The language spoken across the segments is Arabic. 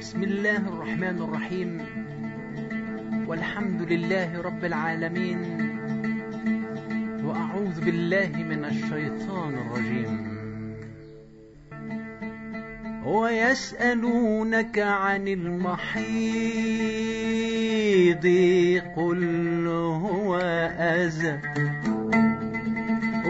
بسم الله الرحمن الرحيم. والحمد لله رب العالمين. وأعوذ بالله من الشيطان الرجيم. ويسألونك عن المحيض قل هو أذى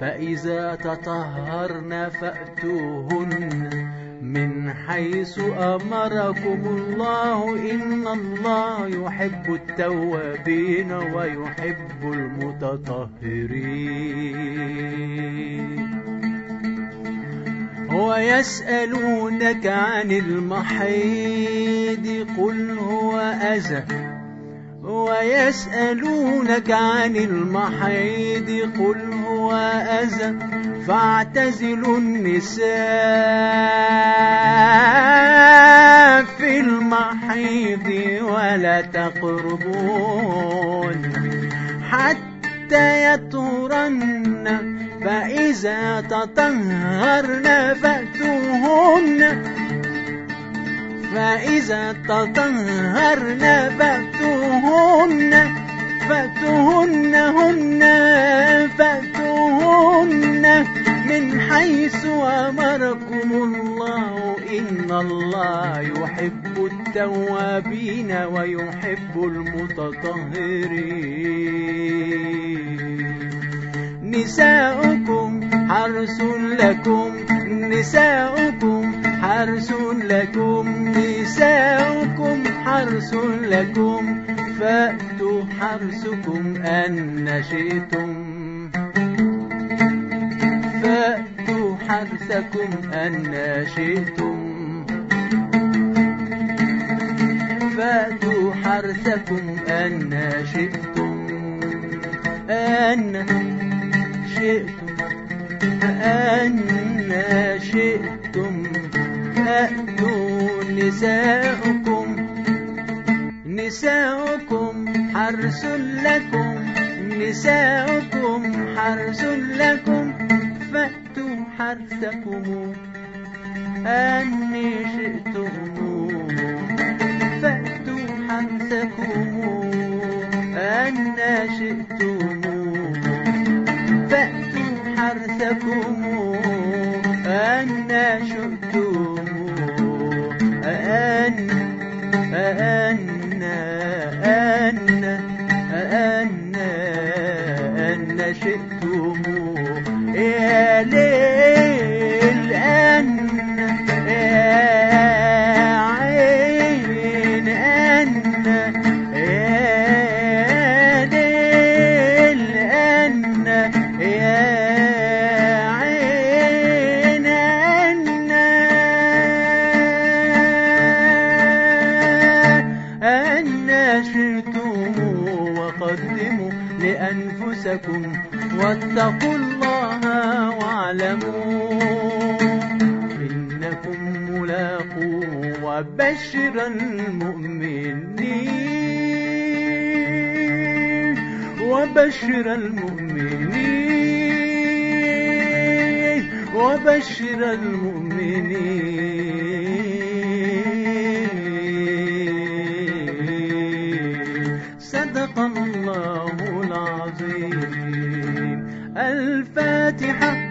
فإذا تطهرن فأتوهن من حيث أمركم الله إن الله يحب التوابين ويحب المتطهرين. ويسألونك عن المحيض قل هو أذى. ويسألونك عن المحيض قل هو أذى فاعتزلوا النساء في المحيض ولا تقربون. حتى يطهرن فإذا تطهرن فأتوهن. فإذا تطهرن فأتوهن فأتوهن هن حيث أمركم الله إن الله يحب التوابين ويحب المتطهرين. نساؤكم حرس لكم نساؤكم حرس لكم نساؤكم حرس لكم. فأتوا حرسكم أن شئتم. حرسكم أن شئتم. فأتوا حرسكم أن شئتم. أن شئتم. أن شئتم. فأتوا نساؤكم. نساؤكم حرس لكم. نساؤكم حرس لكم. حرسكم أن شئتم فأتوا حرسكم أن شئتم فأتوا حرسكم أن شئتم أن أن أن أن أن شئتم لأنفسكم واتقوا الله واعلموا إنكم ملاقوه وبشر المؤمنين وبشر المؤمنين وبشر المؤمنين. صدق الله Thank you.